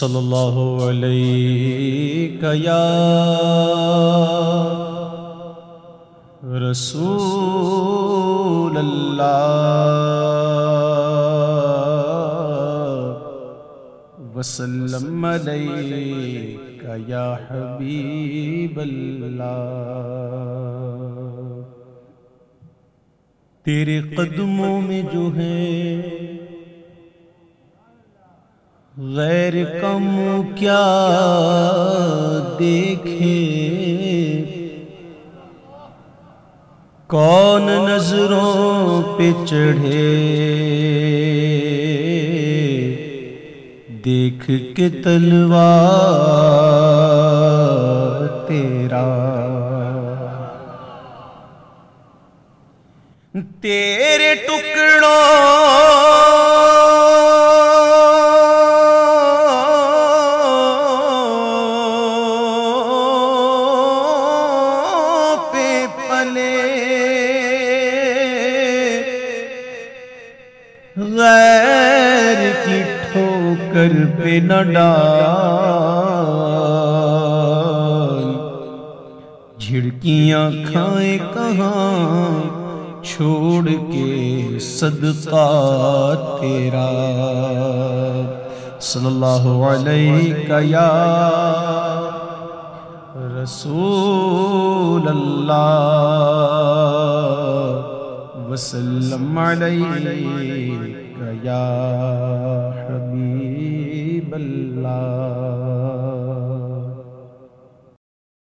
صلی اللہ علیہ یا رسول اللہ وسلم علیہ یا حبیب اللہ تیرے قدموں میں جو ہے غیر کم کیا دیکھے؟ کون نظروں پہ چڑھے؟ دیکھ کے تلوار تیرا۔ تیرے ٹکڑوں پہ غیر کی ٹھوکر پہ نہ ڈال۔ جھڑکیاں کھائیں کہاں؟ چھوڑ کے صدقہ تیرا۔ صلی اللہ علیہ یا اللہ وسلم علیہ یا حبیب اللہ